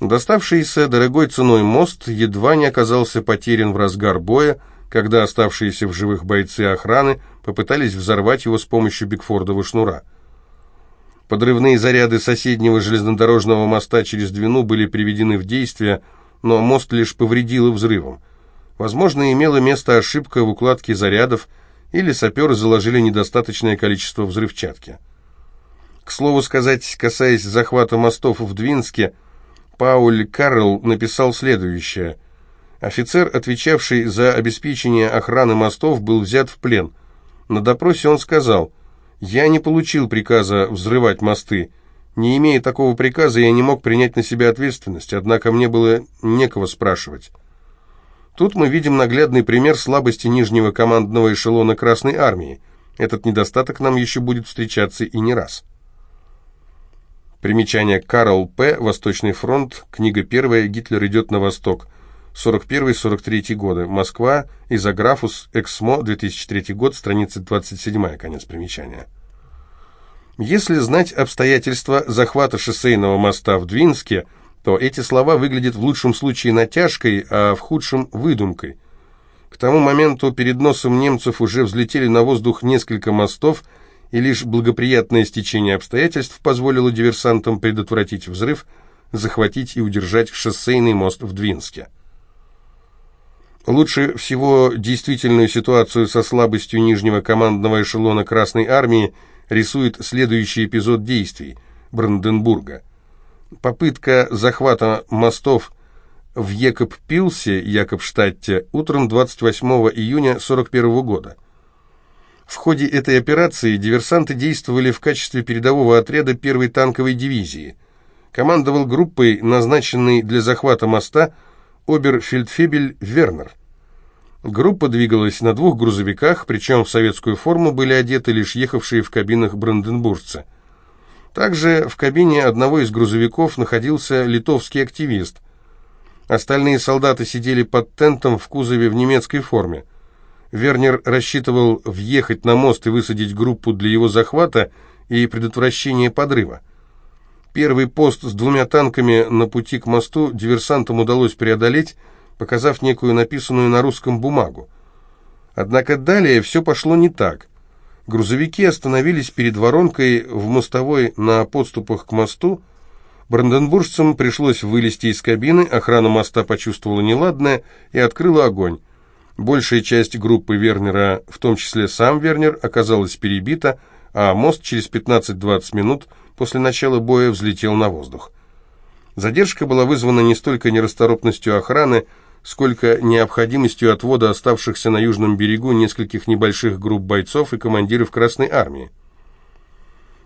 Доставшийся дорогой ценой мост едва не оказался потерян в разгар боя, когда оставшиеся в живых бойцы охраны попытались взорвать его с помощью Бигфордова шнура. Подрывные заряды соседнего железнодорожного моста через Двину были приведены в действие, но мост лишь повредило взрывом. Возможно, имела место ошибка в укладке зарядов, или саперы заложили недостаточное количество взрывчатки. К слову сказать, касаясь захвата мостов в Двинске, Пауль Карл написал следующее. Офицер, отвечавший за обеспечение охраны мостов, был взят в плен. На допросе он сказал, «Я не получил приказа взрывать мосты. Не имея такого приказа, я не мог принять на себя ответственность, однако мне было некого спрашивать». Тут мы видим наглядный пример слабости нижнего командного эшелона Красной Армии. Этот недостаток нам еще будет встречаться и не раз. Примечание Карл П. Восточный фронт. Книга первая. Гитлер идет на восток. 41-43 годы. Москва. Изографус. Эксмо. 2003 год. Страница 27. Конец примечания. Если знать обстоятельства захвата шоссейного моста в Двинске, то эти слова выглядят в лучшем случае натяжкой, а в худшем – выдумкой. К тому моменту перед носом немцев уже взлетели на воздух несколько мостов – и лишь благоприятное стечение обстоятельств позволило диверсантам предотвратить взрыв, захватить и удержать шоссейный мост в Двинске. Лучше всего действительную ситуацию со слабостью нижнего командного эшелона Красной Армии рисует следующий эпизод действий Бранденбурга. Попытка захвата мостов в Екоб-Пилсе, Якобштадте, утром 28 июня 1941 года – в ходе этой операции диверсанты действовали в качестве передового отряда первой танковой дивизии. Командовал группой, назначенной для захвата моста, оберфельдфебель Вернер. Группа двигалась на двух грузовиках, причем в советскую форму были одеты лишь ехавшие в кабинах бранденбуржцы. Также в кабине одного из грузовиков находился литовский активист. Остальные солдаты сидели под тентом в кузове в немецкой форме. Вернер рассчитывал въехать на мост и высадить группу для его захвата и предотвращения подрыва. Первый пост с двумя танками на пути к мосту диверсантам удалось преодолеть, показав некую написанную на русском бумагу. Однако далее все пошло не так. Грузовики остановились перед воронкой в мостовой на подступах к мосту. Бранденбуржцам пришлось вылезти из кабины, охрана моста почувствовала неладное и открыла огонь. Большая часть группы Вернера, в том числе сам Вернер, оказалась перебита, а мост через 15-20 минут после начала боя взлетел на воздух. Задержка была вызвана не столько нерасторопностью охраны, сколько необходимостью отвода оставшихся на южном берегу нескольких небольших групп бойцов и командиров Красной Армии.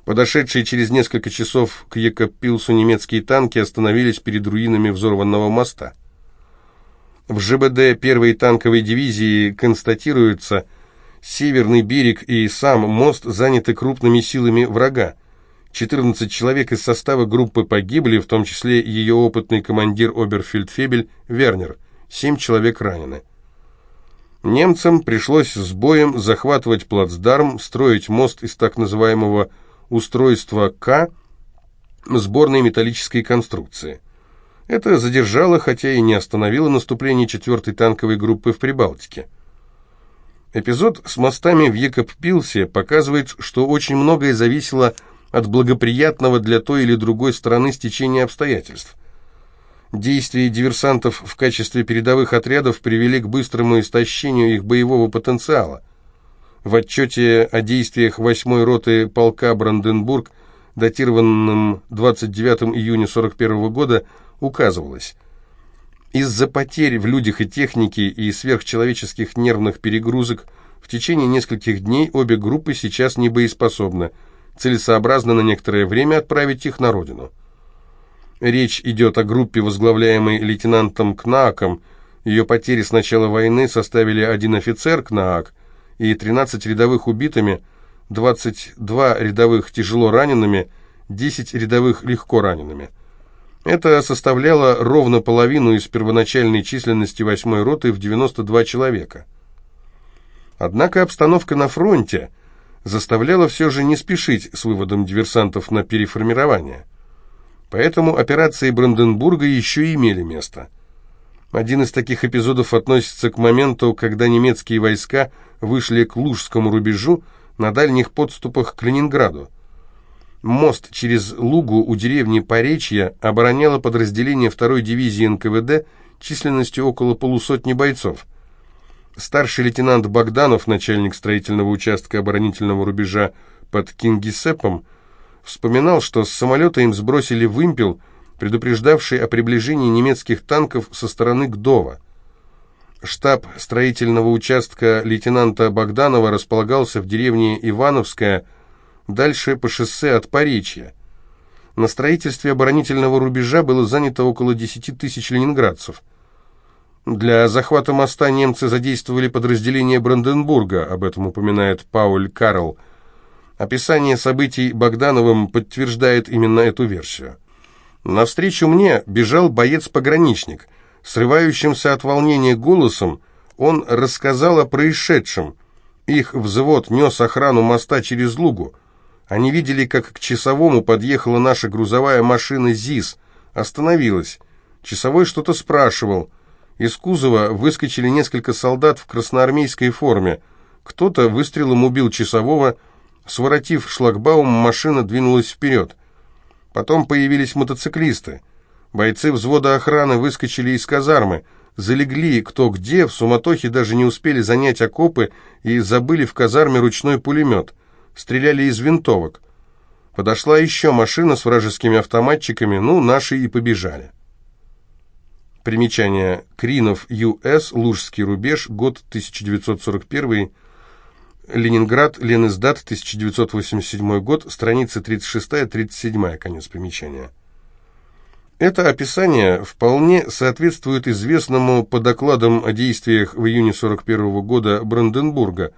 Подошедшие через несколько часов к Екапилсу немецкие танки остановились перед руинами взорванного моста. В ЖБД первой танковой дивизии констатируется, северный берег и сам мост заняты крупными силами врага. 14 человек из состава группы погибли, в том числе ее опытный командир Оберфельдфебель Вернер. Семь человек ранены. Немцам пришлось с боем захватывать плацдарм, строить мост из так называемого устройства К, сборной металлической конструкции. Это задержало, хотя и не остановило наступление 4-й танковой группы в Прибалтике. Эпизод с мостами в Екоппилсе показывает, что очень многое зависело от благоприятного для той или другой стороны стечения обстоятельств. Действия диверсантов в качестве передовых отрядов привели к быстрому истощению их боевого потенциала. В отчете о действиях 8-й роты полка Бранденбург, датированном 29 июня 1941 года, указывалось. Из-за потерь в людях и технике и сверхчеловеческих нервных перегрузок в течение нескольких дней обе группы сейчас не боеспособны. Целесообразно на некоторое время отправить их на родину. Речь идет о группе, возглавляемой лейтенантом Кнааком. Ее потери с начала войны составили один офицер Кнаак и 13 рядовых убитыми, 22 рядовых тяжело ранеными, 10 рядовых легко ранеными. Это составляло ровно половину из первоначальной численности 8-й роты в 92 человека. Однако обстановка на фронте заставляла все же не спешить с выводом диверсантов на переформирование. Поэтому операции Бранденбурга еще имели место. Один из таких эпизодов относится к моменту, когда немецкие войска вышли к Лужскому рубежу на дальних подступах к Ленинграду. Мост через Лугу у деревни Поречья обороняло подразделение второй дивизии НКВД численностью около полусотни бойцов. Старший лейтенант Богданов, начальник строительного участка оборонительного рубежа под Кингисеппом, вспоминал, что с самолета им сбросили вымпел, предупреждавший о приближении немецких танков со стороны Гдова. Штаб строительного участка лейтенанта Богданова располагался в деревне Ивановская, дальше по шоссе от Поречья. На строительстве оборонительного рубежа было занято около 10 тысяч ленинградцев. Для захвата моста немцы задействовали подразделение Бранденбурга, об этом упоминает Пауль Карл. Описание событий Богдановым подтверждает именно эту версию. Навстречу мне бежал боец-пограничник. Срывающимся от волнения голосом он рассказал о происшедшем. Их взвод нес охрану моста через Лугу. Они видели, как к часовому подъехала наша грузовая машина ЗИС. Остановилась. Часовой что-то спрашивал. Из кузова выскочили несколько солдат в красноармейской форме. Кто-то выстрелом убил часового. Своротив шлагбаум, машина двинулась вперед. Потом появились мотоциклисты. Бойцы взвода охраны выскочили из казармы, залегли кто где, в суматохе даже не успели занять окопы и забыли в казарме ручной пулемет. Стреляли из винтовок. Подошла еще машина с вражескими автоматчиками, ну, наши и побежали. Примечание. Кринов, Ю.С., Лужский рубеж, год 1941, Ленинград, Ленэздат, 1987 год, страницы 36-37, конец примечания. Это описание вполне соответствует известному по докладам о действиях в июне 41 года Бранденбурга.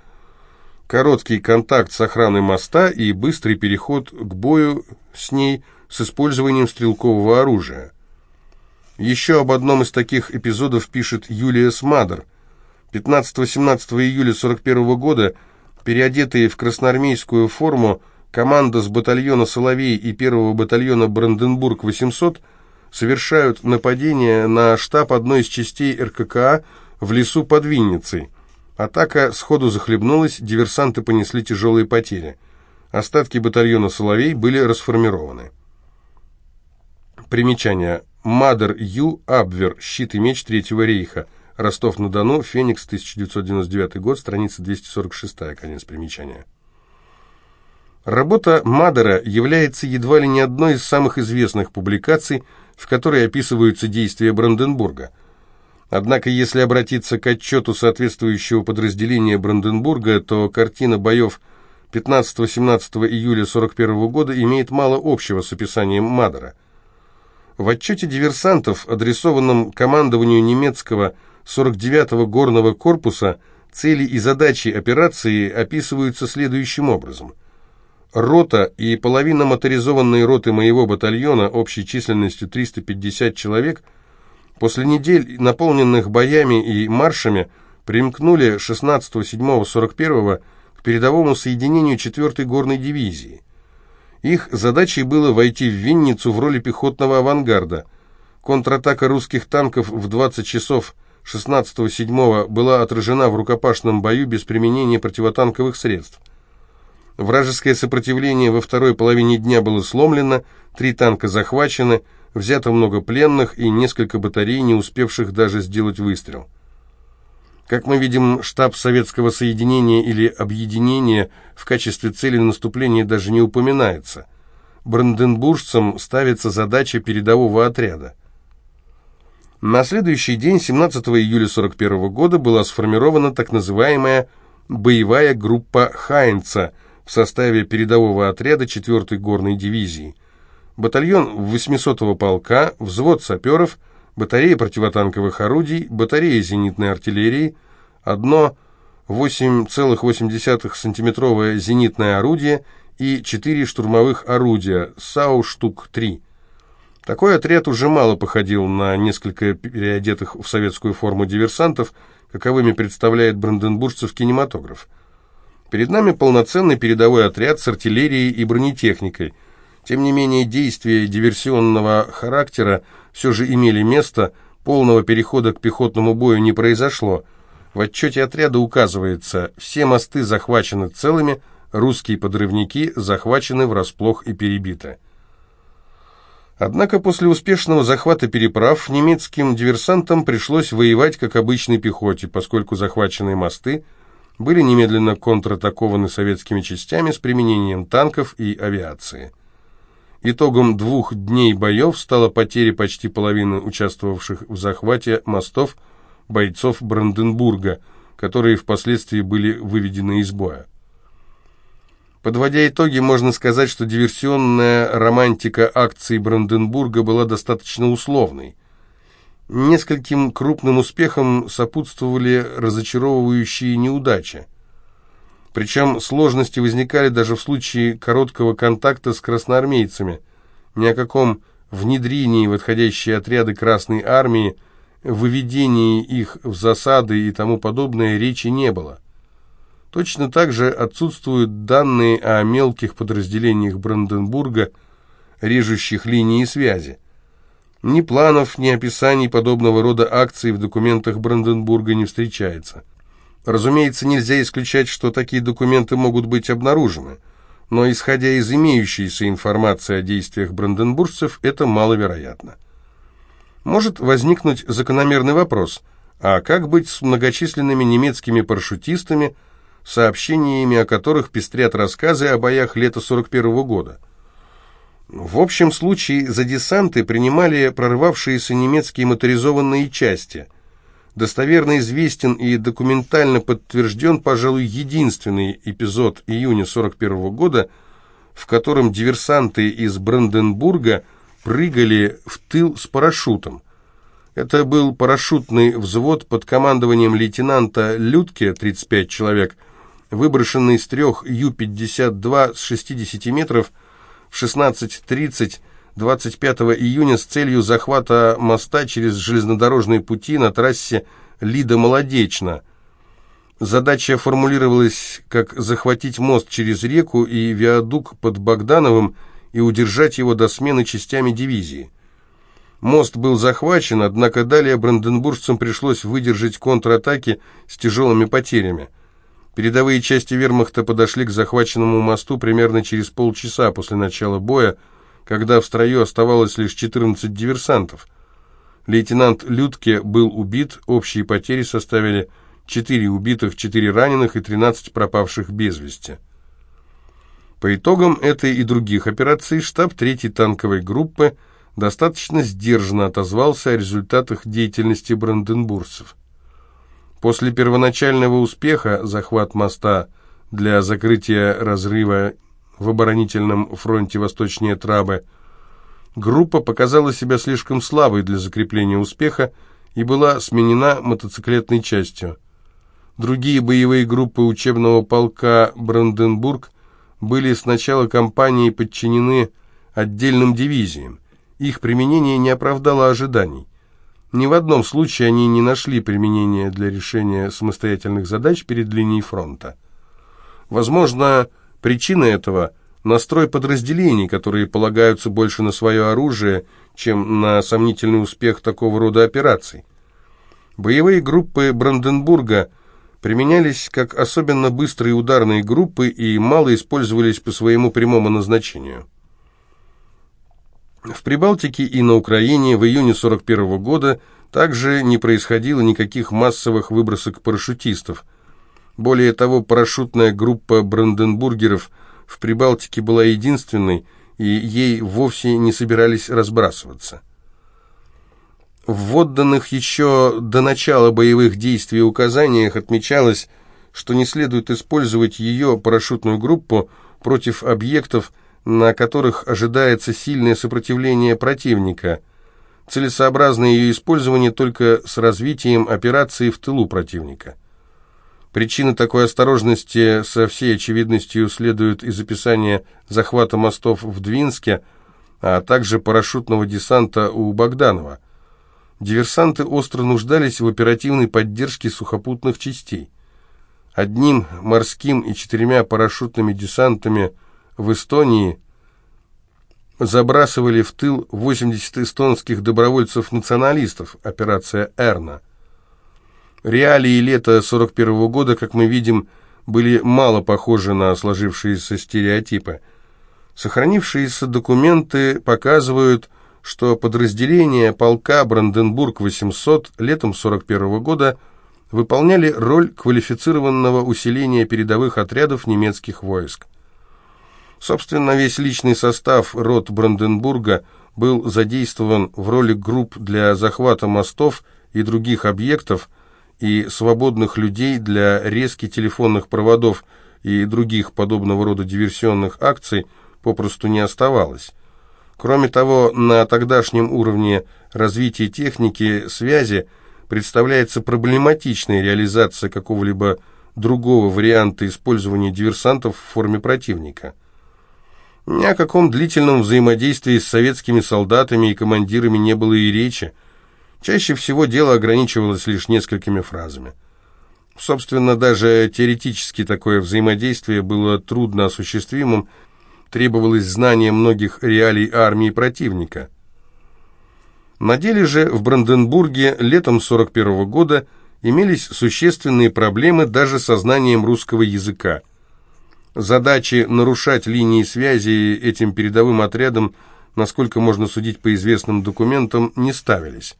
Короткий контакт с охраной моста и быстрый переход к бою с ней с использованием стрелкового оружия. Еще об одном из таких эпизодов пишет Юлия Смадер. 15-17 июля 41 года, переодетые в красноармейскую форму, команда с батальона «Соловей» и первого батальона «Бранденбург-800» совершают нападение на штаб одной из частей РККА в лесу под Винницей. Атака сходу захлебнулась, диверсанты понесли тяжелые потери. Остатки батальона «Соловей» были расформированы. Примечание. Мадер Ю. Абвер. Щит и меч Третьего рейха. Ростов-на-Дону. Феникс. 1999 год. Страница 246. Конец примечания. Работа Мадера является едва ли не одной из самых известных публикаций, в которой описываются действия Бранденбурга. Однако, если обратиться к отчету соответствующего подразделения Бранденбурга, то картина боев 15-17 июля 1941 года имеет мало общего с описанием Мадера – в отчете диверсантов, адресованном командованию немецкого 49-го горного корпуса, цели и задачи операции описываются следующим образом. Рота и половина моторизованной роты моего батальона общей численностью 350 человек после недель, наполненных боями и маршами, примкнули 16-7-41 к передовому соединению 4-й горной дивизии. Их задачей было войти в Винницу в роли пехотного авангарда. Контратака русских танков в 20 часов 16-7 была отражена в рукопашном бою без применения противотанковых средств. Вражеское сопротивление во второй половине дня было сломлено, три танка захвачены, взято много пленных и несколько батарей, не успевших даже сделать выстрел. Как мы видим, штаб советского соединения или объединения в качестве цели наступления даже не упоминается. Бранденбуржцам ставится задача передового отряда. На следующий день, 17 июля 1941 года, была сформирована так называемая боевая группа Хайнца в составе передового отряда 4-й горной дивизии. Батальон 800-го полка, взвод саперов – батарея противотанковых орудий, батарея зенитной артиллерии, одно 8,8 сантиметровое зенитное орудие и четыре штурмовых орудия САУ штук-3. Такой отряд уже мало походил на несколько переодетых в советскую форму диверсантов, каковыми представляет бранденбуржцев кинематограф. Перед нами полноценный передовой отряд с артиллерией и бронетехникой. Тем не менее, действия диверсионного характера все же имели место, полного перехода к пехотному бою не произошло. В отчете отряда указывается, все мосты захвачены целыми, русские подрывники захвачены врасплох и перебиты. Однако после успешного захвата переправ немецким диверсантам пришлось воевать как обычной пехоте, поскольку захваченные мосты были немедленно контратакованы советскими частями с применением танков и авиации. Итогом двух дней боев стала потеря почти половины участвовавших в захвате мостов бойцов Бранденбурга, которые впоследствии были выведены из боя. Подводя итоги, можно сказать, что диверсионная романтика акций Бранденбурга была достаточно условной. Нескольким крупным успехам сопутствовали разочаровывающие неудачи. Причем сложности возникали даже в случае короткого контакта с красноармейцами. Ни о каком внедрении в отходящие отряды Красной Армии, выведении их в засады и тому подобное речи не было. Точно так же отсутствуют данные о мелких подразделениях Бранденбурга, режущих линии связи. Ни планов, ни описаний подобного рода акций в документах Бранденбурга не встречается. Разумеется, нельзя исключать, что такие документы могут быть обнаружены, но исходя из имеющейся информации о действиях бранденбуржцев, это маловероятно. Может возникнуть закономерный вопрос, а как быть с многочисленными немецкими парашютистами, сообщениями о которых пестрят рассказы о боях лета 41 -го года? В общем случае за десанты принимали прорвавшиеся немецкие моторизованные части – достоверно известен и документально подтвержден, пожалуй, единственный эпизод июня 41 года, в котором диверсанты из Бранденбурга прыгали в тыл с парашютом. Это был парашютный взвод под командованием лейтенанта Людке, 35 человек, выброшенный с трех Ю-52 с 60 метров в 16.30 25 июня с целью захвата моста через железнодорожные пути на трассе Лида-Молодечно. Задача формулировалась как захватить мост через реку и виадук под Богдановым и удержать его до смены частями дивизии. Мост был захвачен, однако далее бранденбуржцам пришлось выдержать контратаки с тяжелыми потерями. Передовые части вермахта подошли к захваченному мосту примерно через полчаса после начала боя, когда в строю оставалось лишь 14 диверсантов. Лейтенант Людке был убит, общие потери составили 4 убитых, 4 раненых и 13 пропавших без вести. По итогам этой и других операций штаб 3-й танковой группы достаточно сдержанно отозвался о результатах деятельности бранденбургцев. После первоначального успеха захват моста для закрытия разрыва в оборонительном фронте восточнее Трабы, группа показала себя слишком слабой для закрепления успеха и была сменена мотоциклетной частью. Другие боевые группы учебного полка «Бранденбург» были с начала кампании подчинены отдельным дивизиям. Их применение не оправдало ожиданий. Ни в одном случае они не нашли применения для решения самостоятельных задач перед линией фронта. Возможно, Причина этого – настрой подразделений, которые полагаются больше на свое оружие, чем на сомнительный успех такого рода операций. Боевые группы Бранденбурга применялись как особенно быстрые ударные группы и мало использовались по своему прямому назначению. В Прибалтике и на Украине в июне 41 года также не происходило никаких массовых выбросок парашютистов – более того, парашютная группа бранденбургеров в Прибалтике была единственной, и ей вовсе не собирались разбрасываться. В отданных еще до начала боевых действий указаниях отмечалось, что не следует использовать ее парашютную группу против объектов, на которых ожидается сильное сопротивление противника. Целесообразно ее использование только с развитием операции в тылу противника. Причины такой осторожности со всей очевидностью следуют из описания захвата мостов в Двинске, а также парашютного десанта у Богданова. Диверсанты остро нуждались в оперативной поддержке сухопутных частей. Одним морским и четырьмя парашютными десантами в Эстонии забрасывали в тыл 80 эстонских добровольцев-националистов, операция «Эрна». Реалии лета 41 года, как мы видим, были мало похожи на сложившиеся стереотипы. Сохранившиеся документы показывают, что подразделения полка Бранденбург-800 летом 41 года выполняли роль квалифицированного усиления передовых отрядов немецких войск. Собственно, весь личный состав рот Бранденбурга был задействован в роли групп для захвата мостов и других объектов, и свободных людей для резки телефонных проводов и других подобного рода диверсионных акций попросту не оставалось. Кроме того, на тогдашнем уровне развития техники связи представляется проблематичная реализация какого-либо другого варианта использования диверсантов в форме противника. Ни о каком длительном взаимодействии с советскими солдатами и командирами не было и речи, Чаще всего дело ограничивалось лишь несколькими фразами. Собственно, даже теоретически такое взаимодействие было трудно осуществимым, требовалось знание многих реалий армии противника. На деле же в Бранденбурге летом 41 года имелись существенные проблемы даже со знанием русского языка. Задачи нарушать линии связи этим передовым отрядом, насколько можно судить по известным документам, не ставились.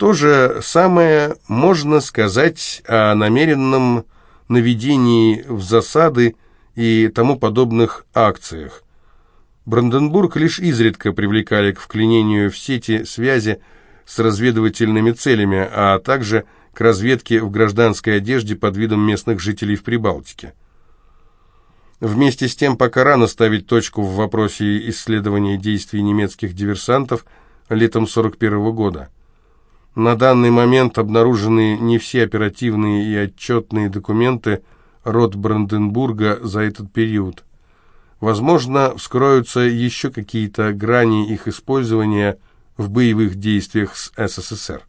То же самое можно сказать о намеренном наведении в засады и тому подобных акциях. Бранденбург лишь изредка привлекали к вклинению в сети связи с разведывательными целями, а также к разведке в гражданской одежде под видом местных жителей в Прибалтике. Вместе с тем, пока рано ставить точку в вопросе исследования действий немецких диверсантов летом 1941 года. На данный момент обнаружены не все оперативные и отчетные документы рот Бранденбурга за этот период. Возможно, вскроются еще какие-то грани их использования в боевых действиях с СССР.